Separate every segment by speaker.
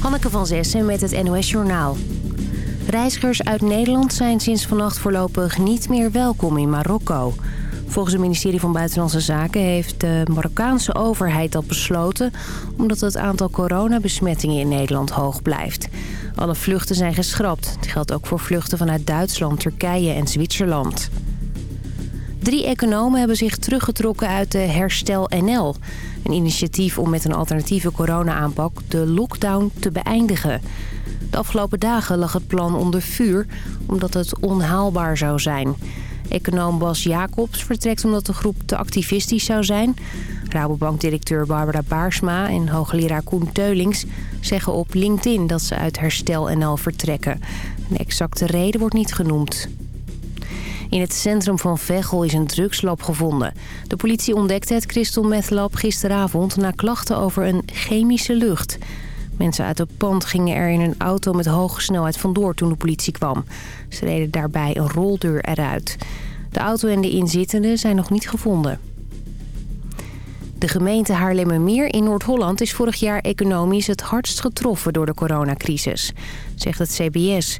Speaker 1: Hanneke van Zessen met het NOS Journaal. Reizigers uit Nederland zijn sinds vannacht voorlopig niet meer welkom in Marokko. Volgens het ministerie van Buitenlandse Zaken heeft de Marokkaanse overheid dat besloten... omdat het aantal coronabesmettingen in Nederland hoog blijft. Alle vluchten zijn geschrapt. Het geldt ook voor vluchten vanuit Duitsland, Turkije en Zwitserland. Drie economen hebben zich teruggetrokken uit de Herstel NL. Een initiatief om met een alternatieve corona-aanpak de lockdown te beëindigen. De afgelopen dagen lag het plan onder vuur omdat het onhaalbaar zou zijn. Econoom Bas Jacobs vertrekt omdat de groep te activistisch zou zijn. Rabobank-directeur Barbara Baarsma en hoogleraar Koen Teulings zeggen op LinkedIn dat ze uit Herstel NL vertrekken. Een exacte reden wordt niet genoemd. In het centrum van Veghel is een drugslab gevonden. De politie ontdekte het crystal meth lab gisteravond na klachten over een chemische lucht. Mensen uit het pand gingen er in een auto met hoge snelheid vandoor toen de politie kwam. Ze reden daarbij een roldeur eruit. De auto en de inzittenden zijn nog niet gevonden. De gemeente Haarlemmermeer in Noord-Holland is vorig jaar economisch het hardst getroffen door de coronacrisis, zegt het CBS.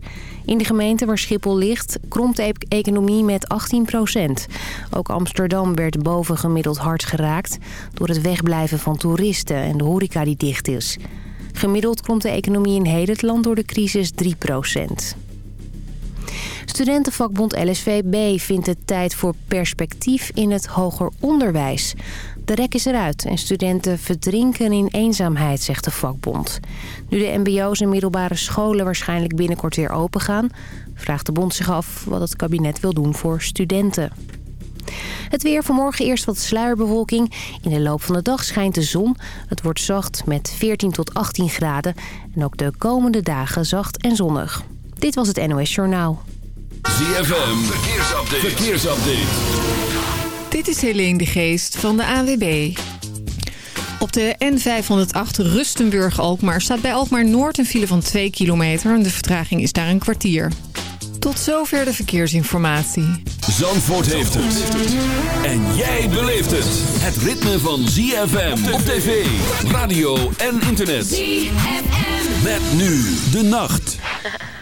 Speaker 1: In de gemeente waar Schiphol ligt kromt de economie met 18 procent. Ook Amsterdam werd bovengemiddeld hard geraakt door het wegblijven van toeristen en de horeca die dicht is. Gemiddeld komt de economie in heel het land door de crisis 3 procent. Studentenvakbond LSVB vindt het tijd voor perspectief in het hoger onderwijs. De rek is eruit en studenten verdrinken in eenzaamheid, zegt de vakbond. Nu de mbo's en middelbare scholen waarschijnlijk binnenkort weer open gaan... vraagt de bond zich af wat het kabinet wil doen voor studenten. Het weer vanmorgen eerst wat sluierbewolking. In de loop van de dag schijnt de zon. Het wordt zacht met 14 tot 18 graden. En ook de komende dagen zacht en zonnig. Dit was het NOS Journaal.
Speaker 2: ZFM, verkeersupdate. verkeersupdate.
Speaker 3: Dit is Helene de Geest van de AWB. Op de N508 Rustenburg-Alkmaar staat bij Alkmaar Noord een file van 2 kilometer... en de vertraging is daar een kwartier. Tot zover de verkeersinformatie.
Speaker 2: Zandvoort heeft het. En jij beleeft het. Het ritme van ZFM op tv, radio en internet. ZFM. Met nu de nacht.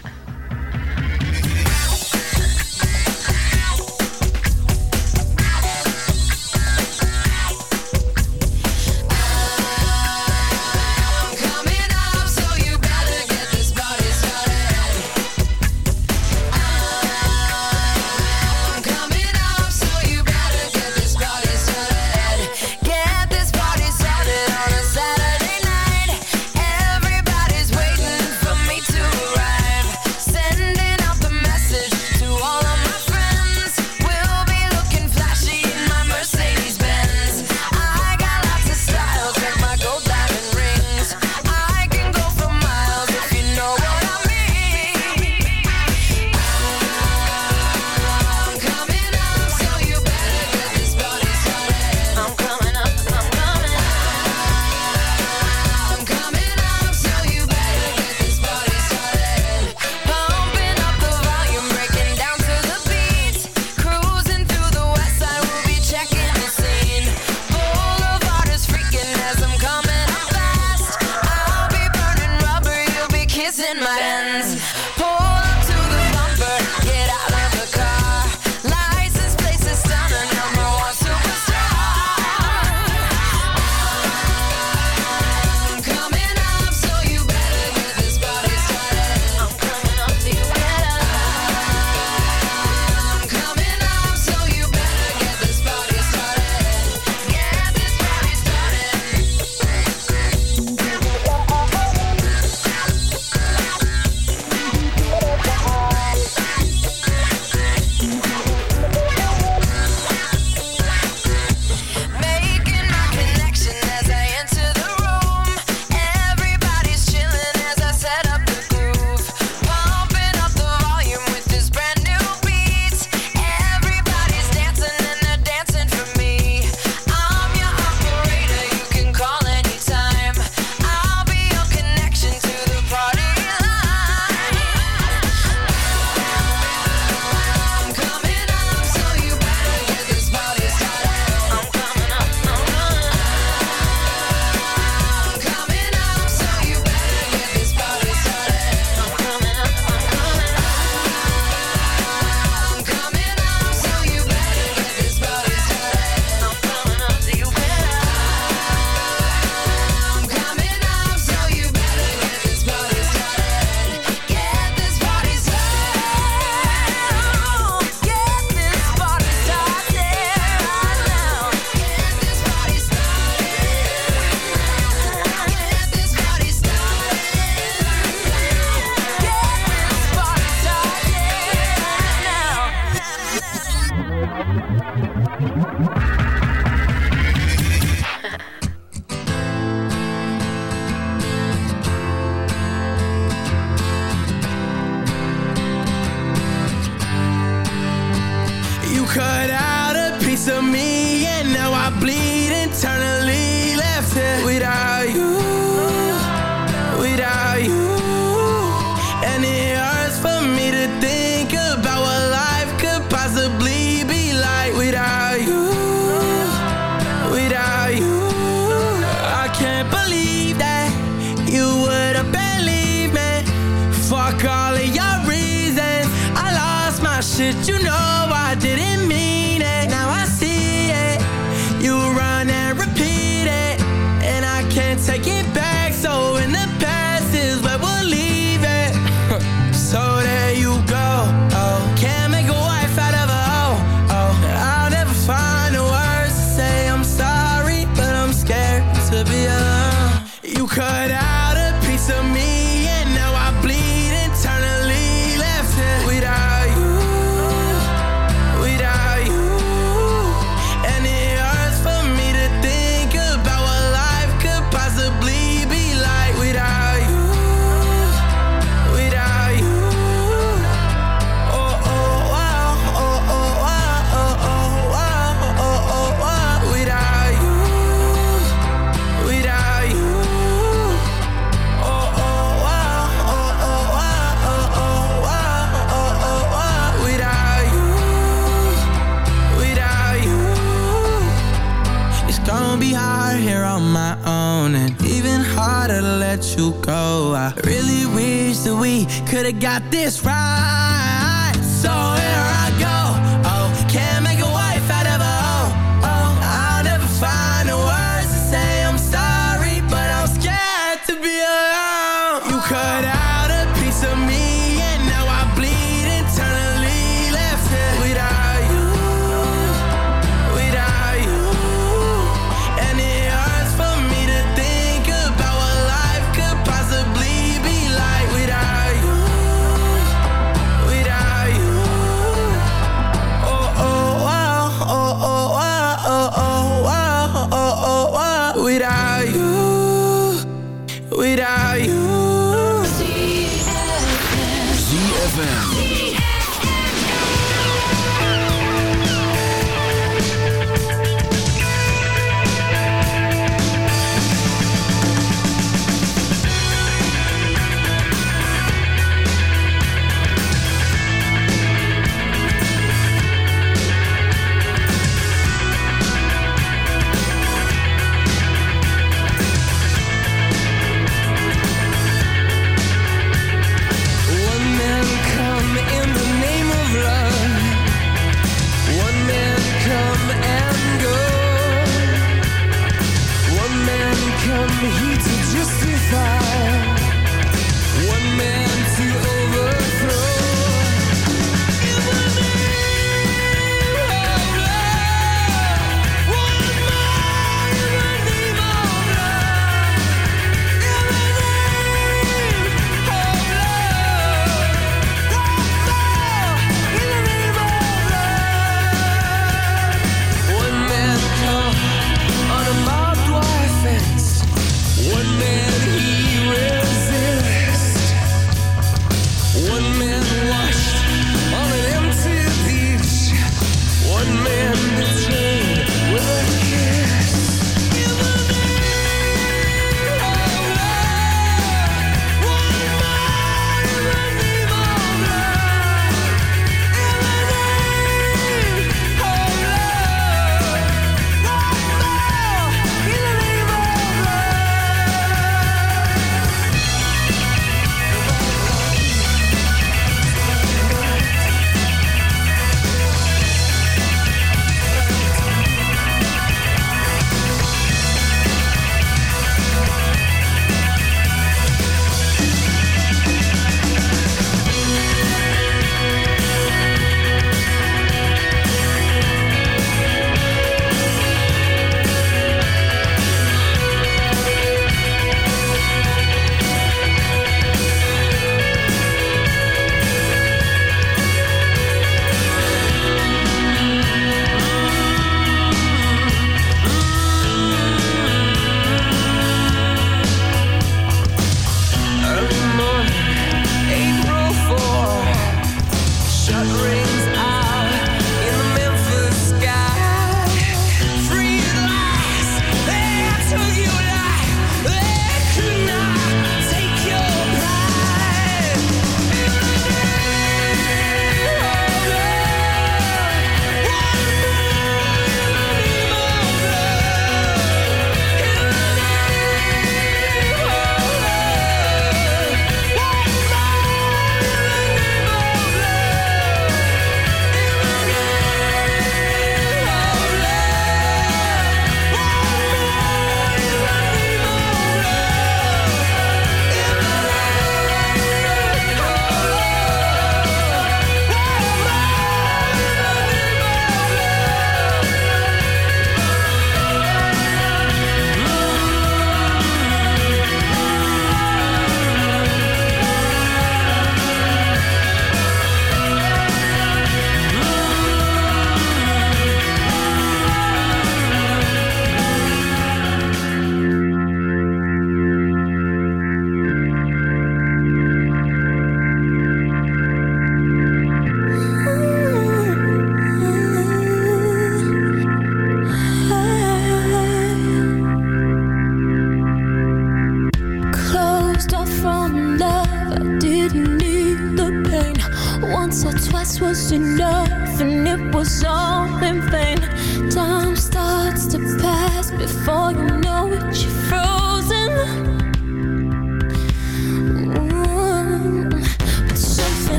Speaker 4: Merci. to go. I really wish that we could've got this right. So here I go.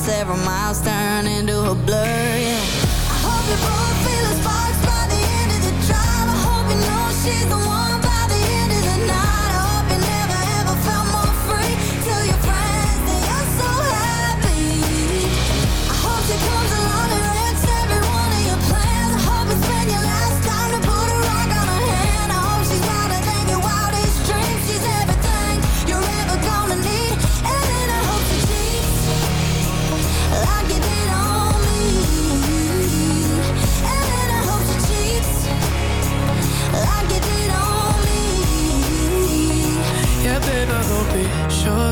Speaker 5: several miles turn into a blur, yeah. I hope you both feel the sparks by the end of the drive. I hope you know she's the one.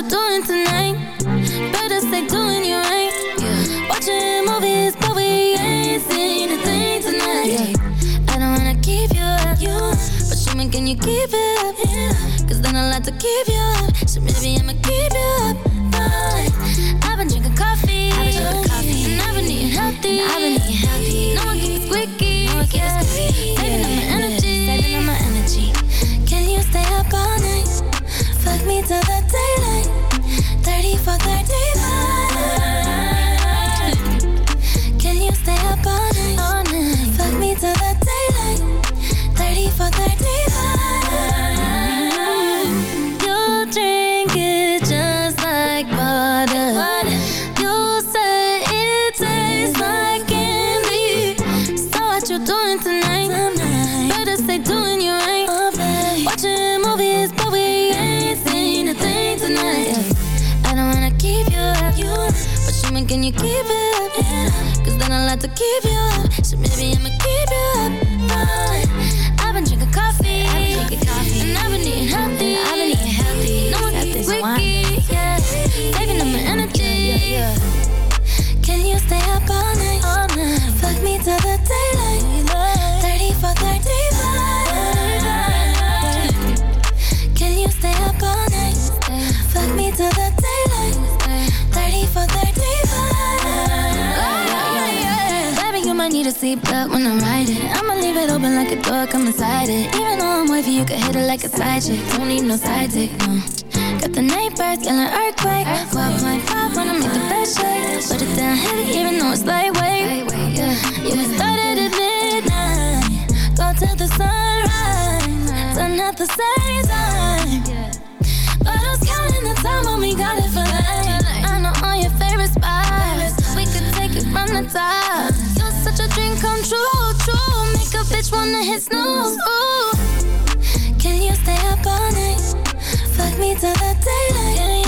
Speaker 5: you doing tonight? Better stay doing you right. Yeah. Watching movies, but we ain't seen a thing tonight. Yeah. I don't wanna keep you up, you, but show me can you keep it up?
Speaker 6: Yeah. Cause then I like to keep you up, so maybe I'ma keep you up. it open like a door, come inside it. Even though I'm with you, you can hit it like a side chick. Don't need no side dick, no. Got the night birds, an earthquake. 12.5 when I make the best
Speaker 7: shake. Put it down heavy even though it's lightweight. Yeah, you started at midnight. Go till the sunrise. Done at the same. wanna hit snooze. Can you stay up all night? Fuck me till
Speaker 2: the daylight.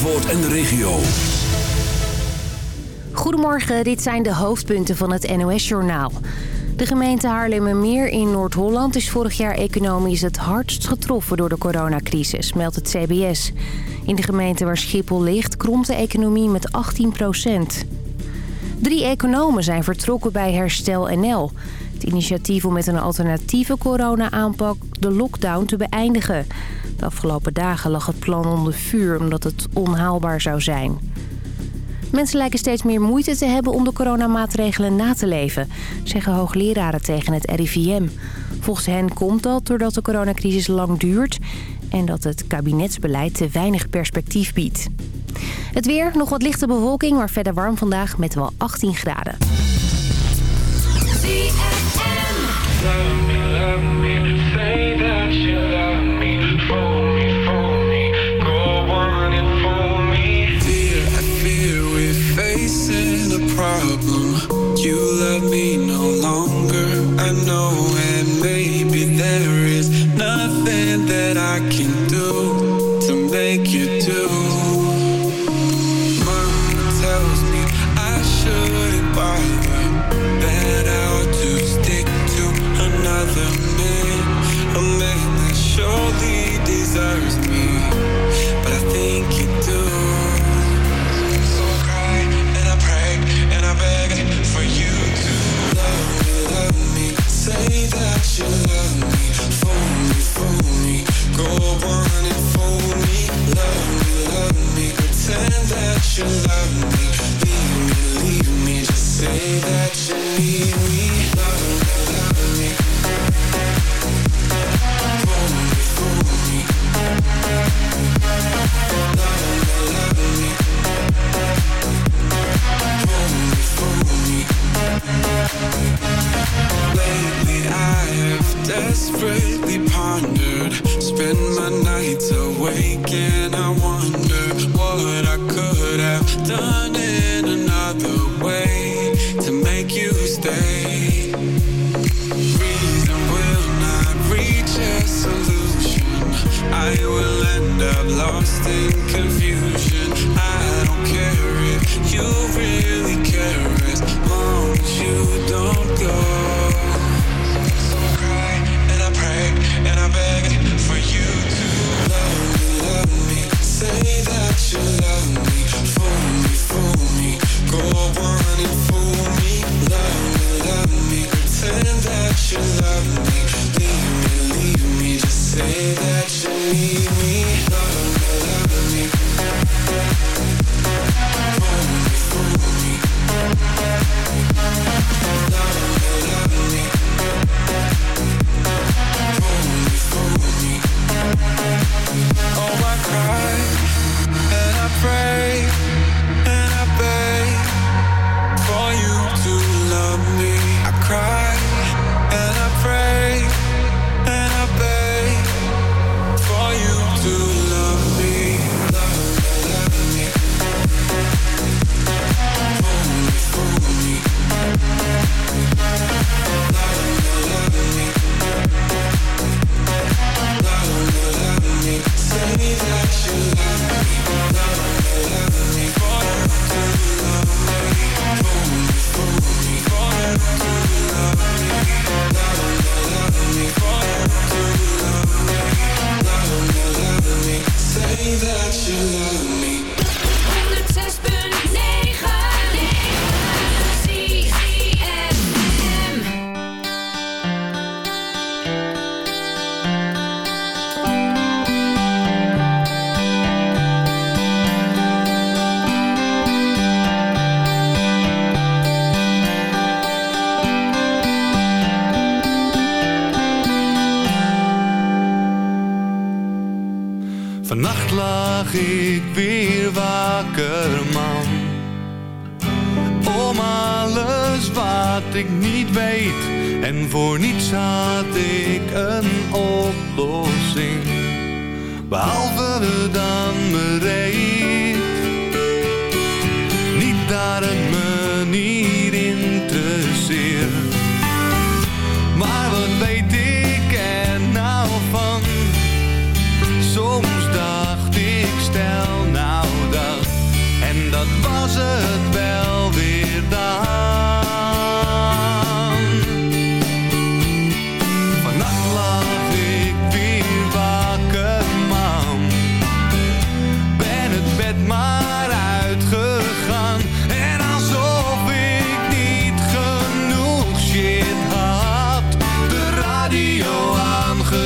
Speaker 2: En de regio.
Speaker 1: Goedemorgen, dit zijn de hoofdpunten van het NOS-journaal. De gemeente Haarlemmermeer in Noord-Holland is vorig jaar economisch het hardst getroffen door de coronacrisis, meldt het CBS. In de gemeente waar Schiphol ligt kromt de economie met 18 procent. Drie economen zijn vertrokken bij Herstel NL. Het initiatief om met een alternatieve corona-aanpak de lockdown te beëindigen. De afgelopen dagen lag het plan onder vuur omdat het onhaalbaar zou zijn. Mensen lijken steeds meer moeite te hebben om de coronamaatregelen na te leven, zeggen hoogleraren tegen het RIVM. Volgens hen komt dat doordat de coronacrisis lang duurt en dat het kabinetsbeleid te weinig perspectief biedt. Het weer, nog wat lichte bewolking, maar verder warm vandaag met wel 18 graden.
Speaker 4: Problem. You love me no longer. I know, and maybe there is nothing that I can do to make you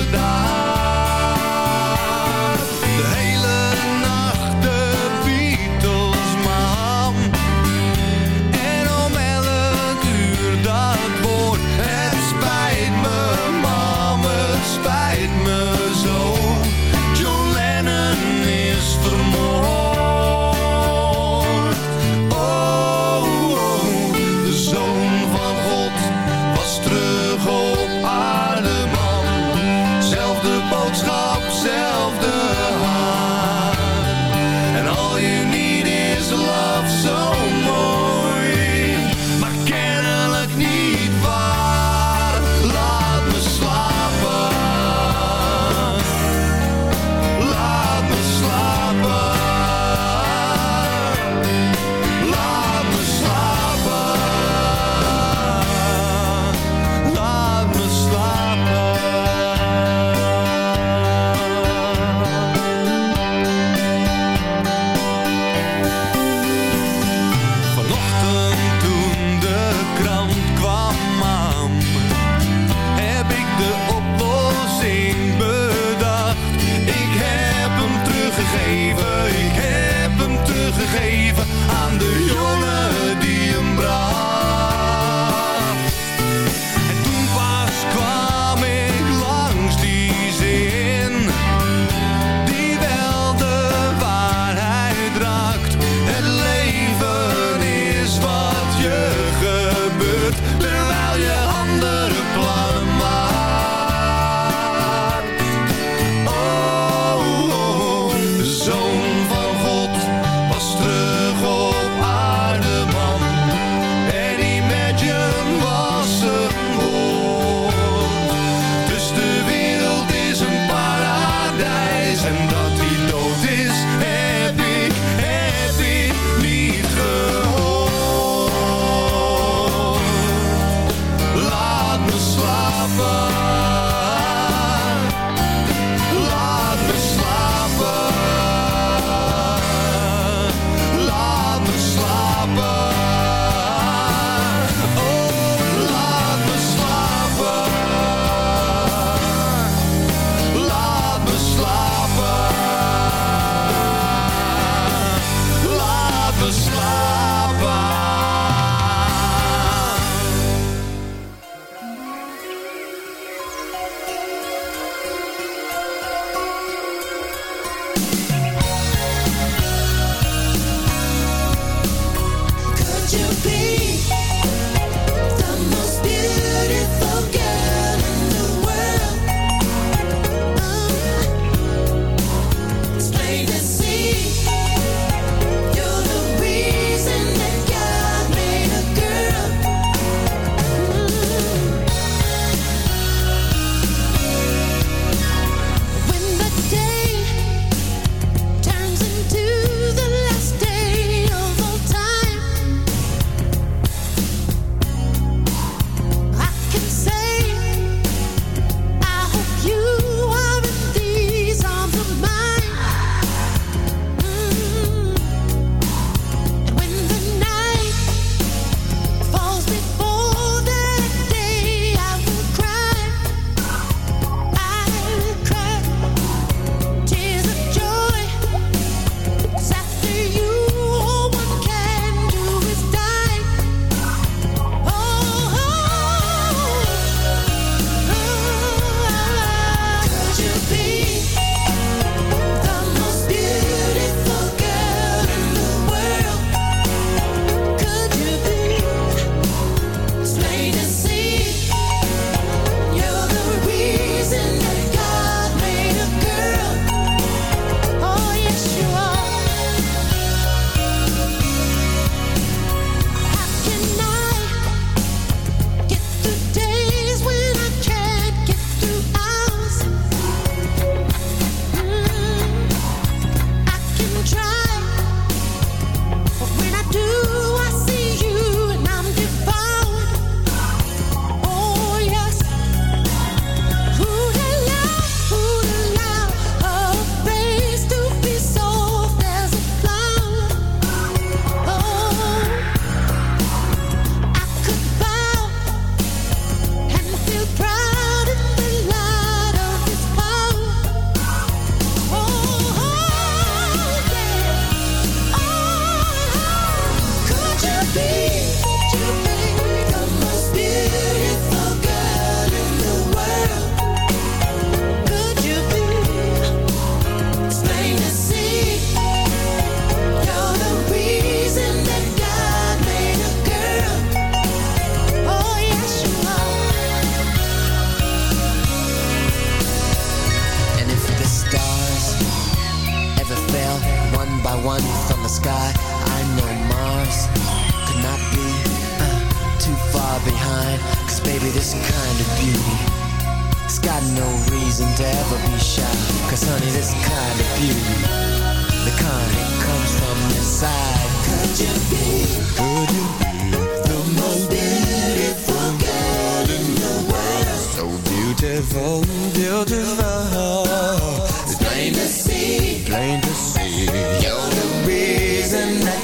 Speaker 8: de
Speaker 9: baby, this kind of beauty. It's got no reason to ever be shy. Cause honey, this kind of beauty. The kind that comes from inside.
Speaker 10: Could you be?
Speaker 9: Could you be?
Speaker 10: The most beautiful girl in the world.
Speaker 9: So beautiful, beautiful.
Speaker 10: It's plain to see.
Speaker 9: Plain to see.
Speaker 10: You're the reason that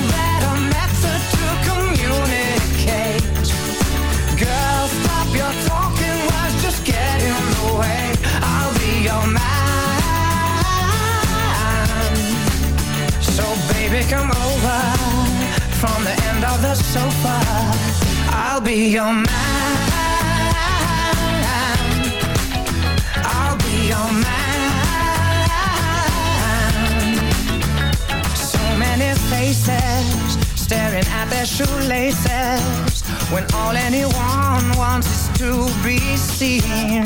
Speaker 11: your mind. So baby, come over from the end of the sofa. I'll be your man. I'll be your man. So many faces staring at their shoelaces when all anyone wants is to be seen.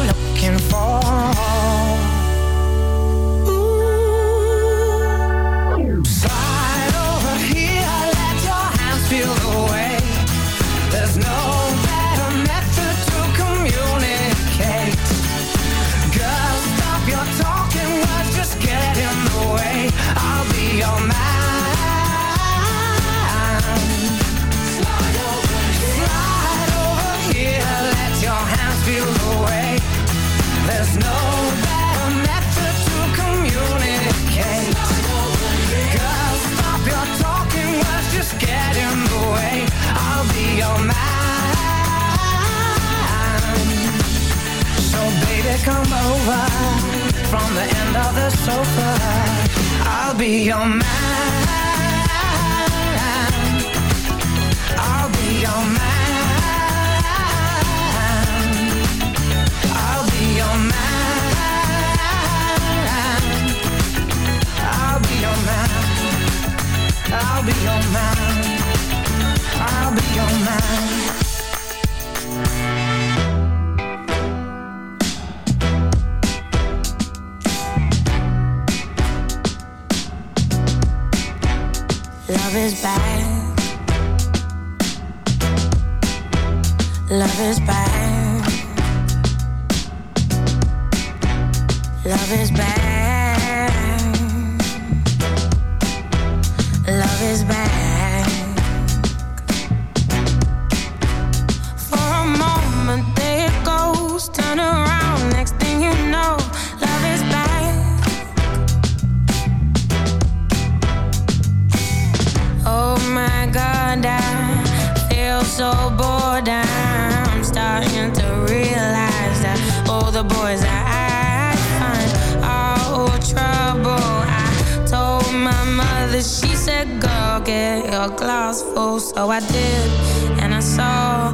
Speaker 4: My god, I feel so bored. I'm starting to realize that all the boys I find are all trouble. I told my mother, she said, Girl, get your glass full. So I did, and I saw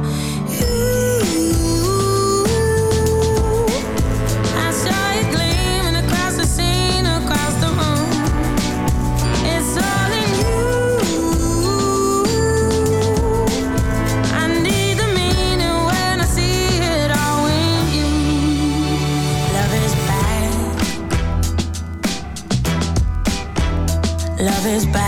Speaker 4: is bad.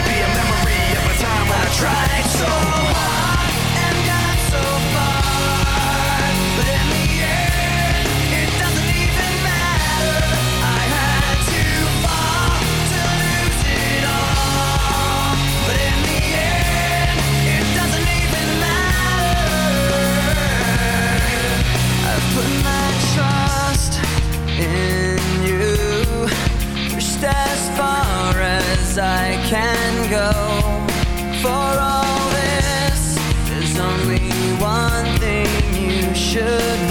Speaker 12: as far as I can go. Should